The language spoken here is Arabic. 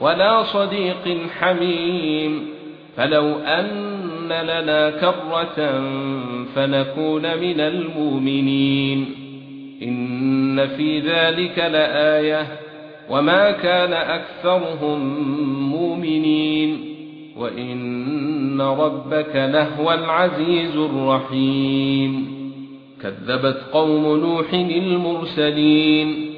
ولا صديق حميم. فلو أن لنا كرة فنكون من المؤمنين. إن في ذلك لآية. وما كان أكثرهم مؤمنين. وإن ربك لهو العزيز الرحيم. كذبت قوم نوح المرسلين.